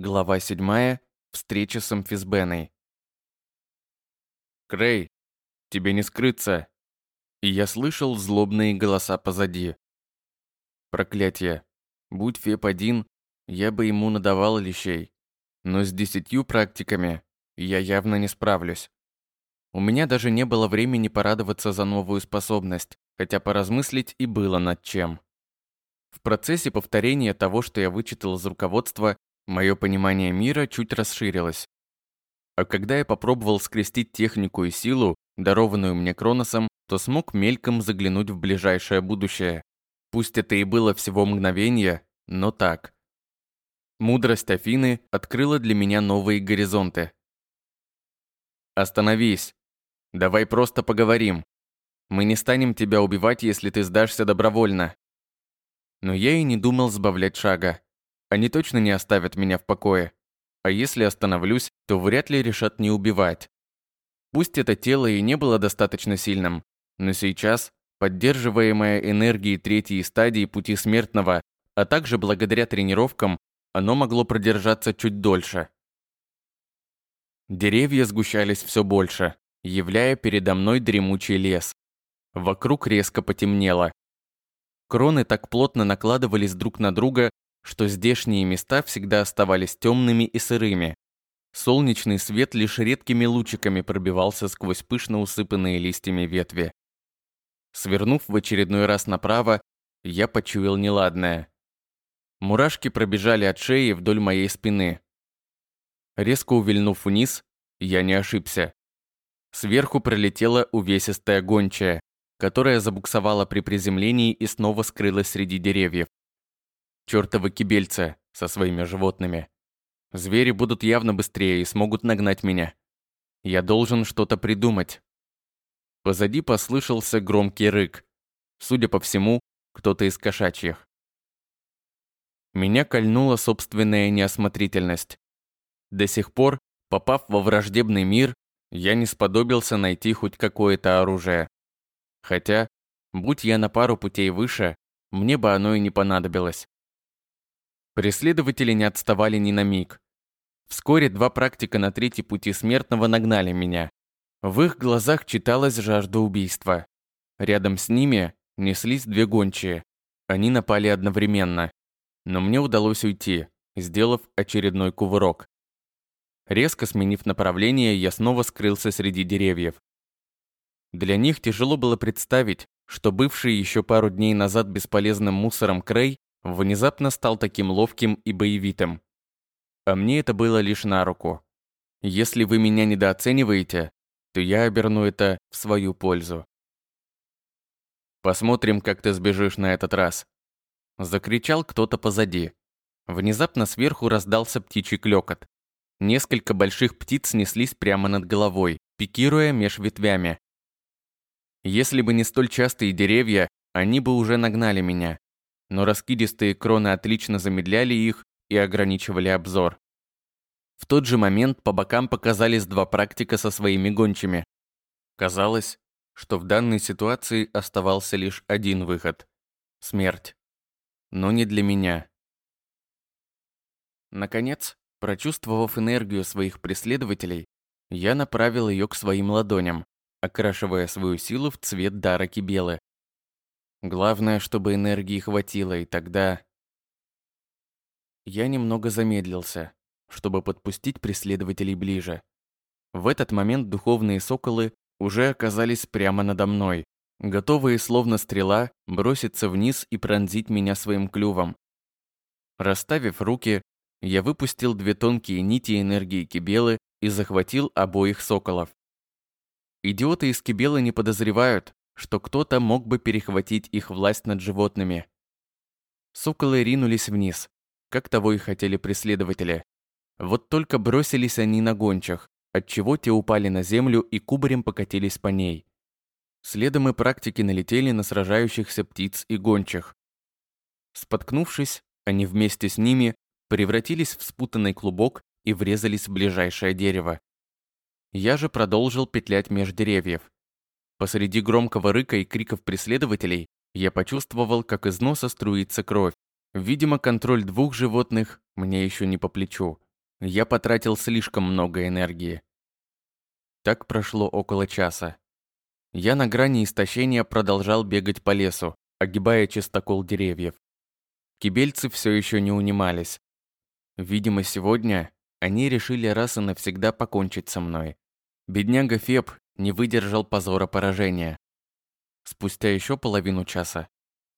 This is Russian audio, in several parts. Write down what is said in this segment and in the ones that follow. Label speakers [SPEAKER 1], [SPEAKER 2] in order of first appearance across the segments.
[SPEAKER 1] Глава 7. Встреча с амфисбеной. «Крей, тебе не скрыться!» И я слышал злобные голоса позади. Проклятие. Будь Феб один, я бы ему надавал лещей. Но с десятью практиками я явно не справлюсь. У меня даже не было времени порадоваться за новую способность, хотя поразмыслить и было над чем. В процессе повторения того, что я вычитал из руководства, Мое понимание мира чуть расширилось. А когда я попробовал скрестить технику и силу, дарованную мне Кроносом, то смог мельком заглянуть в ближайшее будущее. Пусть это и было всего мгновение, но так. Мудрость Афины открыла для меня новые горизонты. «Остановись. Давай просто поговорим. Мы не станем тебя убивать, если ты сдашься добровольно». Но я и не думал сбавлять шага. Они точно не оставят меня в покое. А если остановлюсь, то вряд ли решат не убивать. Пусть это тело и не было достаточно сильным, но сейчас, поддерживаемое энергией третьей стадии пути смертного, а также благодаря тренировкам, оно могло продержаться чуть дольше. Деревья сгущались все больше, являя передо мной дремучий лес. Вокруг резко потемнело. Кроны так плотно накладывались друг на друга, что здешние места всегда оставались темными и сырыми. Солнечный свет лишь редкими лучиками пробивался сквозь пышно усыпанные листьями ветви. Свернув в очередной раз направо, я почуял неладное. Мурашки пробежали от шеи вдоль моей спины. Резко увильнув вниз, я не ошибся. Сверху пролетела увесистая гончая, которая забуксовала при приземлении и снова скрылась среди деревьев чертовы кибельцы со своими животными. Звери будут явно быстрее и смогут нагнать меня. Я должен что-то придумать. Позади послышался громкий рык. Судя по всему, кто-то из кошачьих. Меня кольнула собственная неосмотрительность. До сих пор, попав во враждебный мир, я не сподобился найти хоть какое-то оружие. Хотя, будь я на пару путей выше, мне бы оно и не понадобилось. Преследователи не отставали ни на миг. Вскоре два практика на третьей пути смертного нагнали меня. В их глазах читалась жажда убийства. Рядом с ними неслись две гончие. Они напали одновременно. Но мне удалось уйти, сделав очередной кувырок. Резко сменив направление, я снова скрылся среди деревьев. Для них тяжело было представить, что бывший еще пару дней назад бесполезным мусором Крей внезапно стал таким ловким и боевитым. А мне это было лишь на руку. Если вы меня недооцениваете, то я оберну это в свою пользу. Посмотрим, как ты сбежишь на этот раз. Закричал кто-то позади. Внезапно сверху раздался птичий клёкот. Несколько больших птиц неслись прямо над головой, пикируя меж ветвями. Если бы не столь частые деревья, они бы уже нагнали меня но раскидистые кроны отлично замедляли их и ограничивали обзор. В тот же момент по бокам показались два практика со своими гончими. Казалось, что в данной ситуации оставался лишь один выход – смерть. Но не для меня. Наконец, прочувствовав энергию своих преследователей, я направил ее к своим ладоням, окрашивая свою силу в цвет дара Кибелы. Главное, чтобы энергии хватило, и тогда... Я немного замедлился, чтобы подпустить преследователей ближе. В этот момент духовные соколы уже оказались прямо надо мной, готовые, словно стрела, броситься вниз и пронзить меня своим клювом. Расставив руки, я выпустил две тонкие нити энергии Кибелы и захватил обоих соколов. Идиоты из Кибелы не подозревают, что кто-то мог бы перехватить их власть над животными. Соколы ринулись вниз, как того и хотели преследователи. Вот только бросились они на гончих, отчего те упали на землю и кубарем покатились по ней. Следом и практики налетели на сражающихся птиц и гончих. Споткнувшись, они вместе с ними превратились в спутанный клубок и врезались в ближайшее дерево. Я же продолжил петлять меж деревьев. Посреди громкого рыка и криков преследователей я почувствовал, как из носа струится кровь. Видимо, контроль двух животных мне еще не по плечу. я потратил слишком много энергии. Так прошло около часа. Я на грани истощения продолжал бегать по лесу, огибая чистокол деревьев. Кибельцы все еще не унимались. Видимо, сегодня они решили раз и навсегда покончить со мной. Бедняга Феб не выдержал позора поражения. Спустя еще половину часа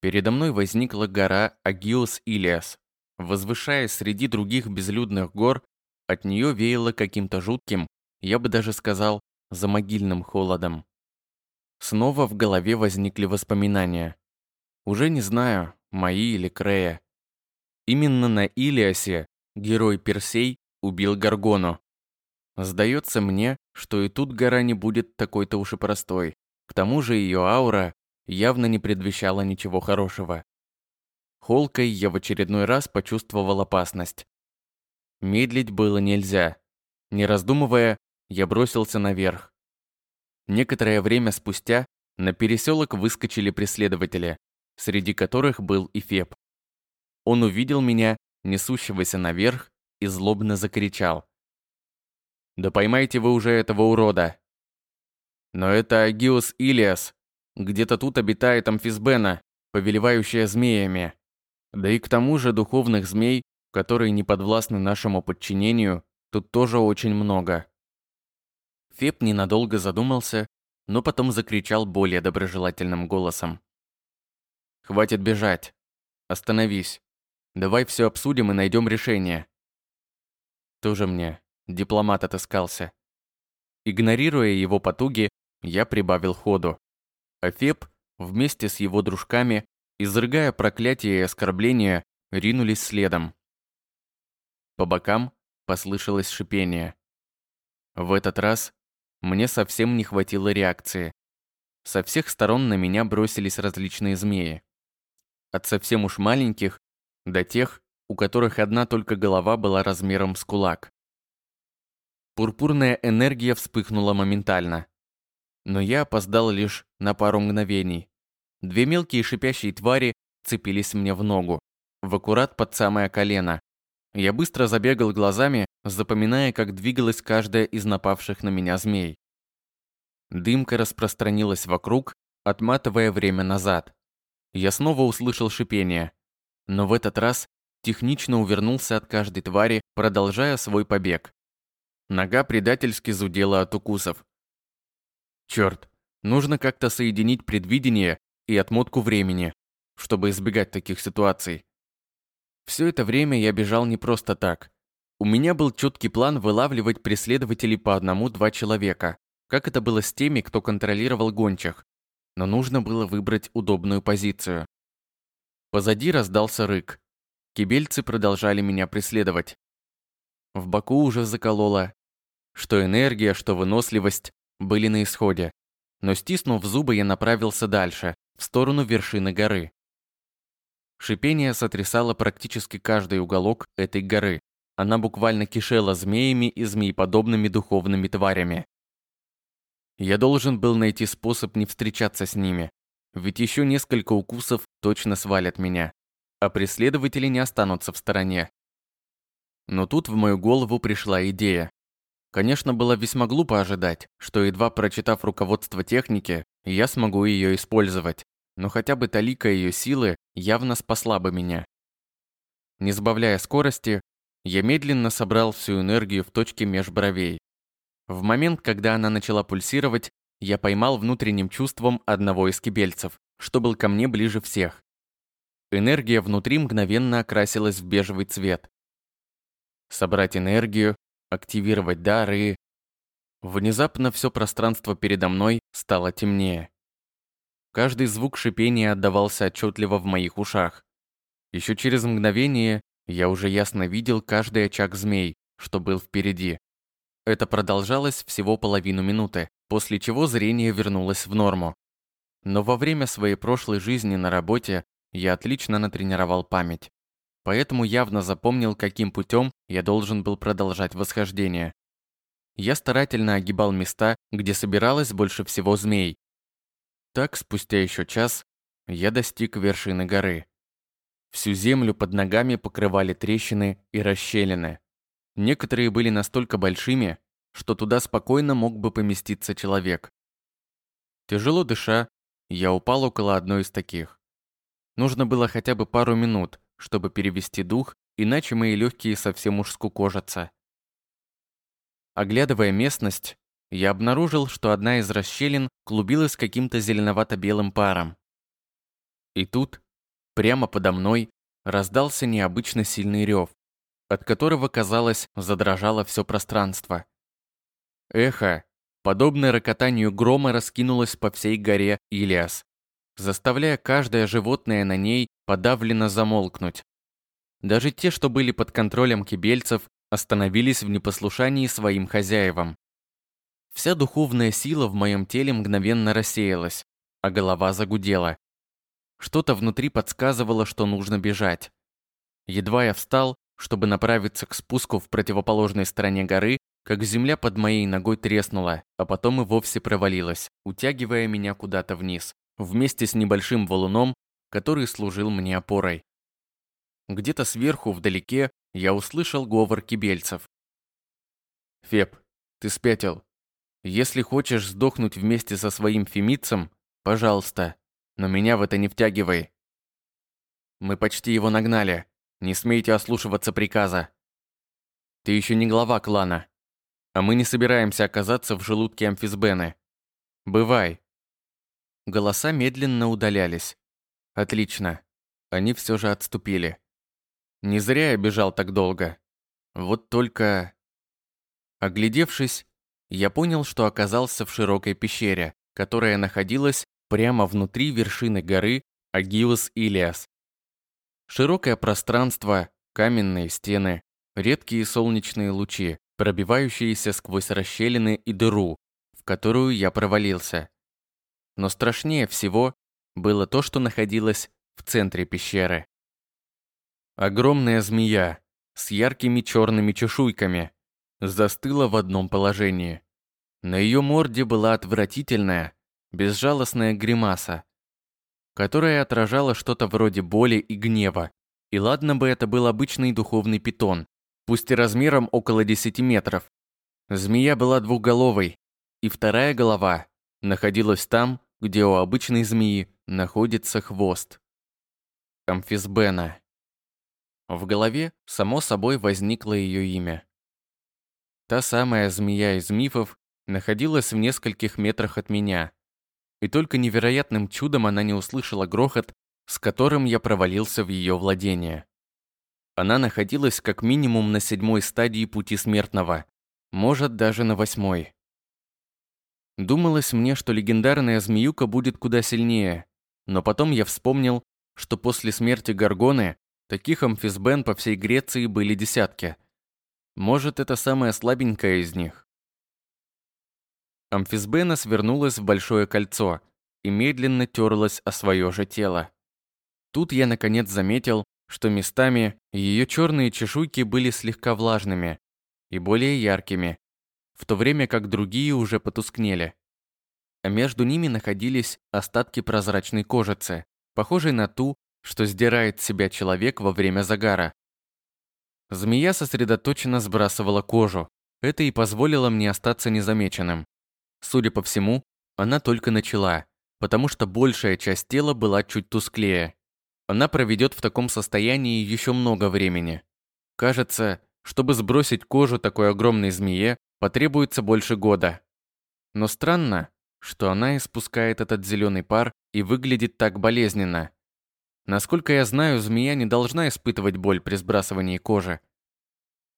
[SPEAKER 1] передо мной возникла гора Агиос Илиас. Возвышаясь среди других безлюдных гор, от нее веяло каким-то жутким, я бы даже сказал, замогильным холодом. Снова в голове возникли воспоминания. Уже не знаю, мои или Крея. Именно на Илиасе герой Персей убил Гаргону. Сдается мне, что и тут гора не будет такой-то уж и простой. К тому же ее аура явно не предвещала ничего хорошего. Холкой я в очередной раз почувствовал опасность. Медлить было нельзя. Не раздумывая, я бросился наверх. Некоторое время спустя на переселок выскочили преследователи, среди которых был и Феб. Он увидел меня, несущегося наверх, и злобно закричал. «Да поймайте вы уже этого урода!» «Но это Агиос Илиас. Где-то тут обитает Амфисбена, повелевающая змеями. Да и к тому же духовных змей, которые не подвластны нашему подчинению, тут тоже очень много». Феб ненадолго задумался, но потом закричал более доброжелательным голосом. «Хватит бежать. Остановись. Давай все обсудим и найдем решение». Тоже мне дипломат отыскался. Игнорируя его потуги, я прибавил ходу. А Феб вместе с его дружками, изрыгая проклятия и оскорбления, ринулись следом. По бокам послышалось шипение. В этот раз мне совсем не хватило реакции. Со всех сторон на меня бросились различные змеи. От совсем уж маленьких до тех, у которых одна только голова была размером с кулак. Пурпурная энергия вспыхнула моментально. Но я опоздал лишь на пару мгновений. Две мелкие шипящие твари цепились мне в ногу, в аккурат под самое колено. Я быстро забегал глазами, запоминая, как двигалась каждая из напавших на меня змей. Дымка распространилась вокруг, отматывая время назад. Я снова услышал шипение, но в этот раз технично увернулся от каждой твари, продолжая свой побег. Нога предательски зудела от укусов. Черт, нужно как-то соединить предвидение и отмотку времени, чтобы избегать таких ситуаций. Все это время я бежал не просто так. У меня был четкий план вылавливать преследователей по одному-два человека, как это было с теми, кто контролировал гончих. Но нужно было выбрать удобную позицию. Позади раздался рык. Кибельцы продолжали меня преследовать. В боку уже закололо. Что энергия, что выносливость были на исходе. Но стиснув зубы, я направился дальше, в сторону вершины горы. Шипение сотрясало практически каждый уголок этой горы. Она буквально кишела змеями и змееподобными духовными тварями. Я должен был найти способ не встречаться с ними, ведь еще несколько укусов точно свалят меня, а преследователи не останутся в стороне. Но тут в мою голову пришла идея. Конечно, было весьма глупо ожидать, что едва прочитав руководство техники, я смогу ее использовать, но хотя бы талика ее силы явно спасла бы меня. Не сбавляя скорости, я медленно собрал всю энергию в точке меж бровей. В момент, когда она начала пульсировать, я поймал внутренним чувством одного из кибельцев, что был ко мне ближе всех. Энергия внутри мгновенно окрасилась в бежевый цвет. Собрать энергию, активировать дары. Внезапно все пространство передо мной стало темнее. Каждый звук шипения отдавался отчетливо в моих ушах. Еще через мгновение я уже ясно видел каждый очаг змей, что был впереди. Это продолжалось всего половину минуты, после чего зрение вернулось в норму. Но во время своей прошлой жизни на работе я отлично натренировал память. Поэтому явно запомнил, каким путем я должен был продолжать восхождение. Я старательно огибал места, где собиралось больше всего змей. Так, спустя еще час, я достиг вершины горы. Всю землю под ногами покрывали трещины и расщелины. Некоторые были настолько большими, что туда спокойно мог бы поместиться человек. Тяжело дыша, я упал около одной из таких. Нужно было хотя бы пару минут, чтобы перевести дух, иначе мои легкие совсем уж скукожатся. Оглядывая местность, я обнаружил, что одна из расщелин клубилась каким-то зеленовато-белым паром. И тут, прямо подо мной, раздался необычно сильный рев, от которого, казалось, задрожало все пространство. Эхо, подобное рокотанию грома, раскинулось по всей горе Илиас, заставляя каждое животное на ней подавленно замолкнуть. Даже те, что были под контролем кибельцев, остановились в непослушании своим хозяевам. Вся духовная сила в моем теле мгновенно рассеялась, а голова загудела. Что-то внутри подсказывало, что нужно бежать. Едва я встал, чтобы направиться к спуску в противоположной стороне горы, как земля под моей ногой треснула, а потом и вовсе провалилась, утягивая меня куда-то вниз, вместе с небольшим валуном, который служил мне опорой. Где-то сверху, вдалеке, я услышал говор кибельцев. «Феб, ты спятил. Если хочешь сдохнуть вместе со своим фемицем, пожалуйста, но меня в это не втягивай. Мы почти его нагнали. Не смейте ослушиваться приказа. Ты еще не глава клана, а мы не собираемся оказаться в желудке амфисбены. Бывай». Голоса медленно удалялись. Отлично. Они все же отступили. Не зря я бежал так долго. Вот только... Оглядевшись, я понял, что оказался в широкой пещере, которая находилась прямо внутри вершины горы Агиус Илиас. Широкое пространство, каменные стены, редкие солнечные лучи, пробивающиеся сквозь расщелины и дыру, в которую я провалился. Но страшнее всего было то, что находилось в центре пещеры. Огромная змея с яркими черными чешуйками застыла в одном положении. На ее морде была отвратительная, безжалостная гримаса, которая отражала что-то вроде боли и гнева. И ладно бы это был обычный духовный питон, пусть и размером около 10 метров. Змея была двухголовой, и вторая голова находилась там, где у обычной змеи находится хвост. Амфисбена. В голове, само собой, возникло ее имя. Та самая змея из мифов находилась в нескольких метрах от меня. И только невероятным чудом она не услышала грохот, с которым я провалился в ее владение. Она находилась как минимум на седьмой стадии пути смертного, может даже на восьмой. Думалось мне, что легендарная змеюка будет куда сильнее, но потом я вспомнил, что после смерти Гаргоны Таких амфисбен по всей Греции были десятки. Может, это самая слабенькая из них. Амфисбена свернулась в большое кольцо и медленно терлась о свое же тело. Тут я наконец заметил, что местами ее черные чешуйки были слегка влажными и более яркими, в то время как другие уже потускнели. А между ними находились остатки прозрачной кожицы, похожей на ту, что сдирает с себя человек во время загара. Змея сосредоточенно сбрасывала кожу. Это и позволило мне остаться незамеченным. Судя по всему, она только начала, потому что большая часть тела была чуть тусклее. Она проведет в таком состоянии еще много времени. Кажется, чтобы сбросить кожу такой огромной змее, потребуется больше года. Но странно, что она испускает этот зеленый пар и выглядит так болезненно. Насколько я знаю, змея не должна испытывать боль при сбрасывании кожи.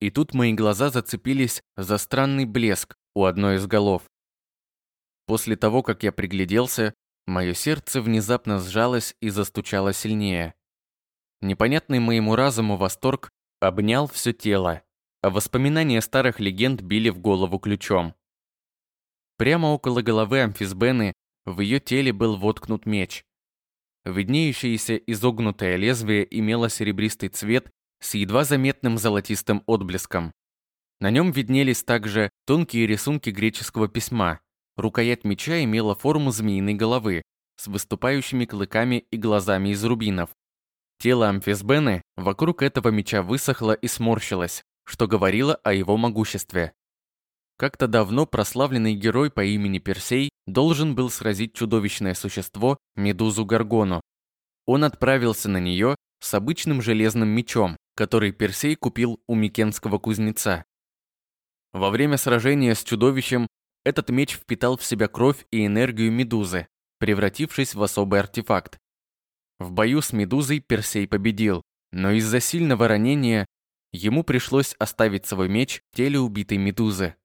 [SPEAKER 1] И тут мои глаза зацепились за странный блеск у одной из голов. После того, как я пригляделся, мое сердце внезапно сжалось и застучало сильнее. Непонятный моему разуму восторг обнял все тело, а воспоминания старых легенд били в голову ключом. Прямо около головы амфисбены в ее теле был воткнут меч. Виднеющееся изогнутое лезвие имело серебристый цвет с едва заметным золотистым отблеском. На нем виднелись также тонкие рисунки греческого письма. Рукоять меча имела форму змеиной головы с выступающими клыками и глазами из рубинов. Тело амфисбены вокруг этого меча высохло и сморщилось, что говорило о его могуществе. Как-то давно прославленный герой по имени Персей должен был сразить чудовищное существо Медузу Гаргону. Он отправился на нее с обычным железным мечом, который Персей купил у Микенского кузнеца. Во время сражения с чудовищем этот меч впитал в себя кровь и энергию Медузы, превратившись в особый артефакт. В бою с Медузой Персей победил, но из-за сильного ранения ему пришлось оставить свой меч в теле убитой Медузы.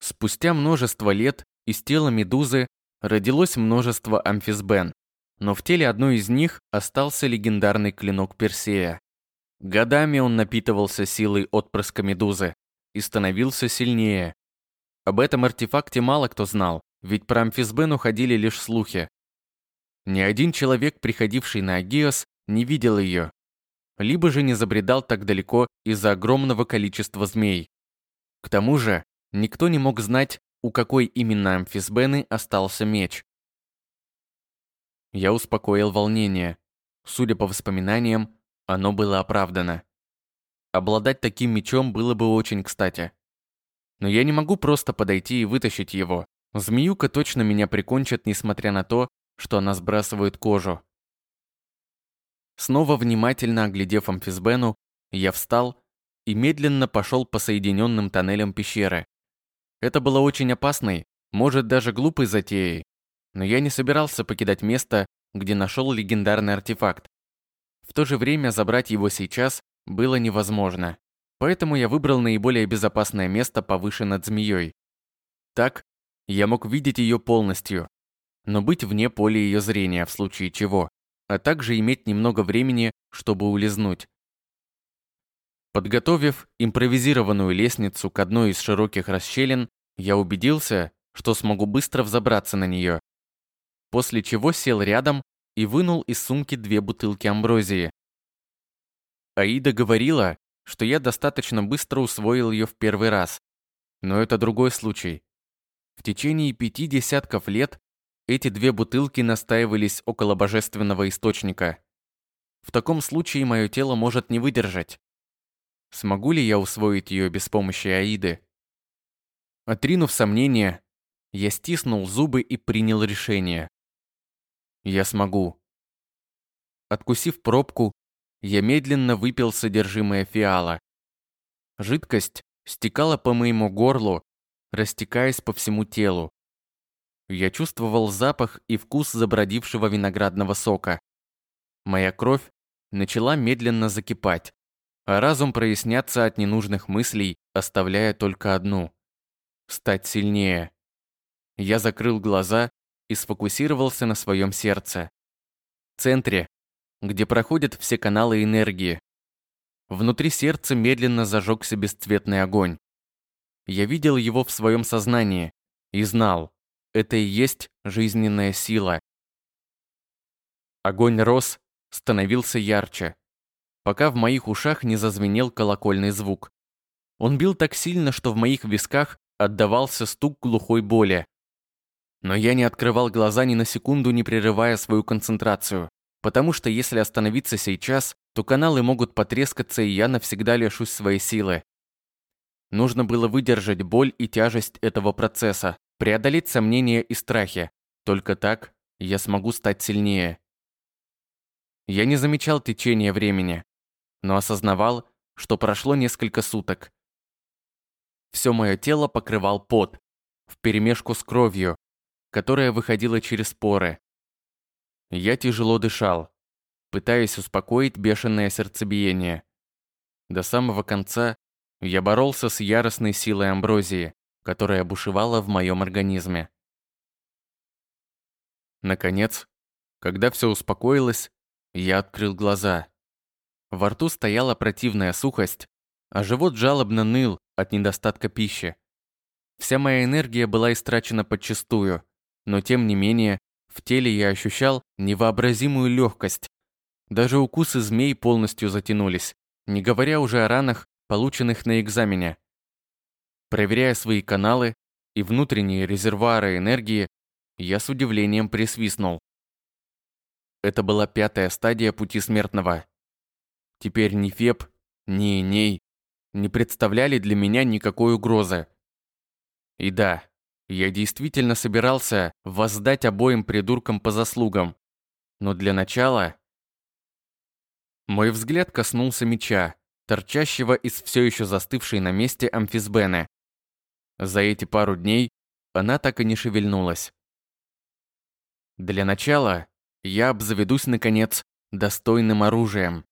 [SPEAKER 1] Спустя множество лет из тела Медузы родилось множество амфисбен, но в теле одной из них остался легендарный клинок Персея. Годами он напитывался силой отпрыска Медузы и становился сильнее. Об этом артефакте мало кто знал, ведь про амфисбен уходили лишь слухи. Ни один человек, приходивший на Агиос, не видел ее, либо же не забредал так далеко из-за огромного количества змей. К тому же, никто не мог знать, у какой именно амфисбены остался меч. Я успокоил волнение. Судя по воспоминаниям, оно было оправдано. Обладать таким мечом было бы очень кстати. Но я не могу просто подойти и вытащить его. Змеюка точно меня прикончит, несмотря на то, что она сбрасывает кожу. Снова внимательно оглядев амфисбену, я встал и медленно пошел по соединенным тоннелям пещеры. Это было очень опасной, может даже глупой затеей, но я не собирался покидать место, где нашел легендарный артефакт. В то же время забрать его сейчас было невозможно, поэтому я выбрал наиболее безопасное место повыше над змеей. Так, я мог видеть ее полностью, но быть вне поля ее зрения в случае чего, а также иметь немного времени, чтобы улизнуть. Подготовив импровизированную лестницу к одной из широких расщелин, я убедился, что смогу быстро взобраться на нее. После чего сел рядом и вынул из сумки две бутылки амброзии. Аида говорила, что я достаточно быстро усвоил ее в первый раз. Но это другой случай. В течение пяти десятков лет эти две бутылки настаивались около божественного источника. В таком случае мое тело может не выдержать. Смогу ли я усвоить ее без помощи Аиды? Отринув сомнения, я стиснул зубы и принял решение. Я смогу. Откусив пробку, я медленно выпил содержимое фиала. Жидкость стекала по моему горлу, растекаясь по всему телу. Я чувствовал запах и вкус забродившего виноградного сока. Моя кровь начала медленно закипать а разум проясняться от ненужных мыслей, оставляя только одну – стать сильнее. Я закрыл глаза и сфокусировался на своем сердце. Центре, где проходят все каналы энергии. Внутри сердца медленно зажегся бесцветный огонь. Я видел его в своем сознании и знал, это и есть жизненная сила. Огонь рос, становился ярче пока в моих ушах не зазвенел колокольный звук. Он бил так сильно, что в моих висках отдавался стук глухой боли. Но я не открывал глаза ни на секунду, не прерывая свою концентрацию, потому что если остановиться сейчас, то каналы могут потрескаться, и я навсегда лишусь своей силы. Нужно было выдержать боль и тяжесть этого процесса, преодолеть сомнения и страхи. Только так я смогу стать сильнее. Я не замечал течения времени, но осознавал, что прошло несколько суток. Все мое тело покрывал пот, вперемешку с кровью, которая выходила через поры. Я тяжело дышал, пытаясь успокоить бешеное сердцебиение. До самого конца я боролся с яростной силой амброзии, которая бушевала в моем организме. Наконец, когда все успокоилось, я открыл глаза. Во рту стояла противная сухость, а живот жалобно ныл от недостатка пищи. Вся моя энергия была истрачена подчистую, но тем не менее, в теле я ощущал невообразимую легкость. Даже укусы змей полностью затянулись, не говоря уже о ранах, полученных на экзамене. Проверяя свои каналы и внутренние резервуары энергии, я с удивлением присвистнул. Это была пятая стадия пути смертного. Теперь ни Феб, ни Ней не представляли для меня никакой угрозы. И да, я действительно собирался воздать обоим придуркам по заслугам. Но для начала... Мой взгляд коснулся меча, торчащего из все еще застывшей на месте амфисбены. За эти пару дней она так и не шевельнулась. Для начала я обзаведусь, наконец, достойным оружием.